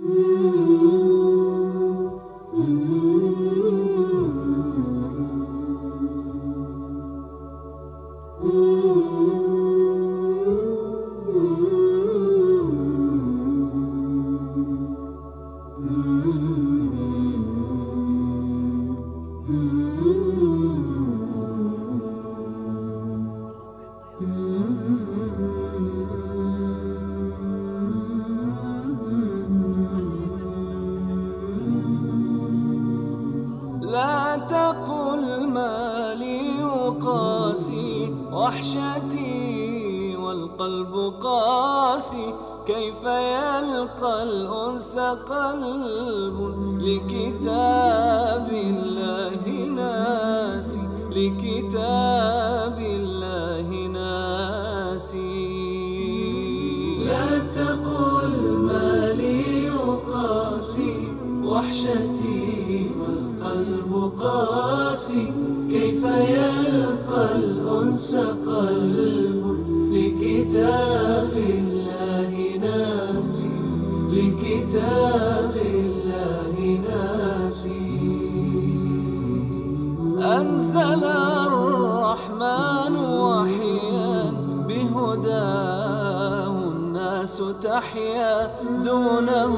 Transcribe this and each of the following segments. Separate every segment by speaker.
Speaker 1: لا تقل ما لي يقاسي وحشتي والقلب قاسي. كيف يلقى الأنس قلب لكتاب الله ناسي؟ لكتاب الله ناسي.
Speaker 2: وحشتي والقلب قاسي كيف يلقى الأنس قلب لكتاب الله ناسي؟ لكتاب الله ناسي.
Speaker 1: أنزل تحيا دونه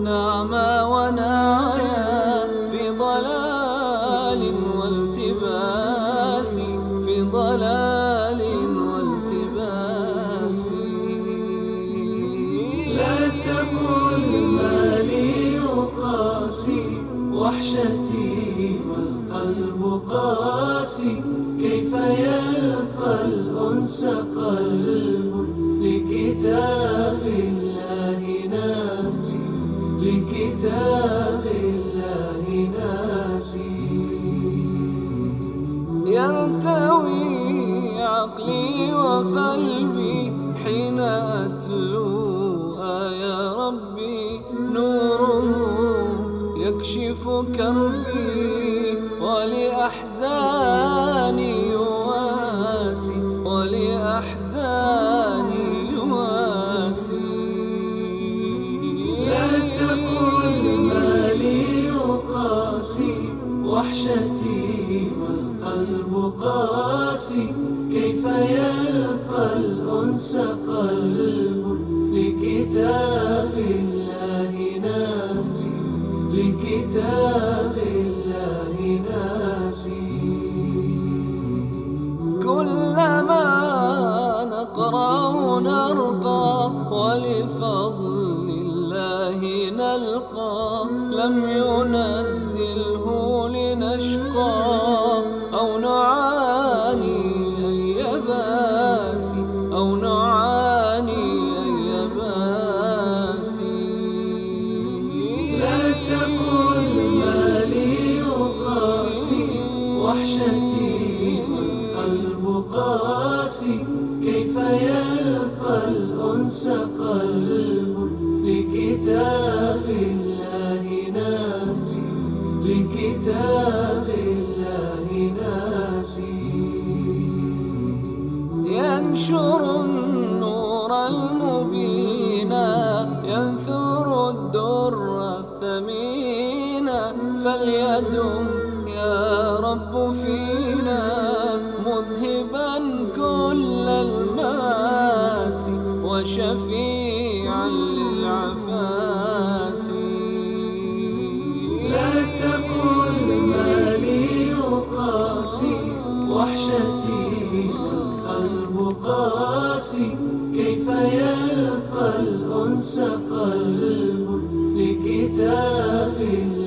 Speaker 1: نعما ونعيا في ضلال والتباس في ضلال والتباس.
Speaker 2: لا تقل ما لي يقاسي وحشتي والقلب قاسي كيف يلقى الأنس قلب لكتاب الله ناسي لكتاب الله ناسي.
Speaker 1: يرتوي عقلي وقلبي حين أتلو آية ربي. نوره يكشف كربي ولأحزاني
Speaker 2: وحشتي والقلب قاسي كيف يلقى الأنس قلب لكتاب الله ناسي؟ لكتاب الله ناسي.
Speaker 1: كلما نقرأ نرقى ولفضل الله نلقى لم ينزله أو نعاني أي باسي أو نعاني أي باسي.
Speaker 2: لا تقل ما لي يقاسي وحشتي والقلب قاسي. كيف يلقى الأنس قلب لكتاب الله ناسي لكتاب
Speaker 1: ينشر النور المبين ينثر الدر الثمين. فليدم يا رب فينا مذهبا كل المآسي وشفيعا للعفاس
Speaker 2: يلقى الأنس قلب لكتاب الله